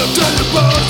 I'm done the most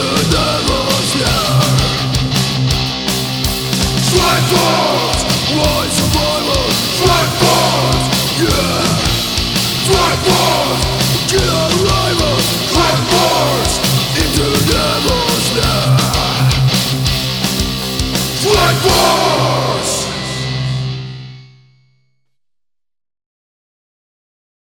into the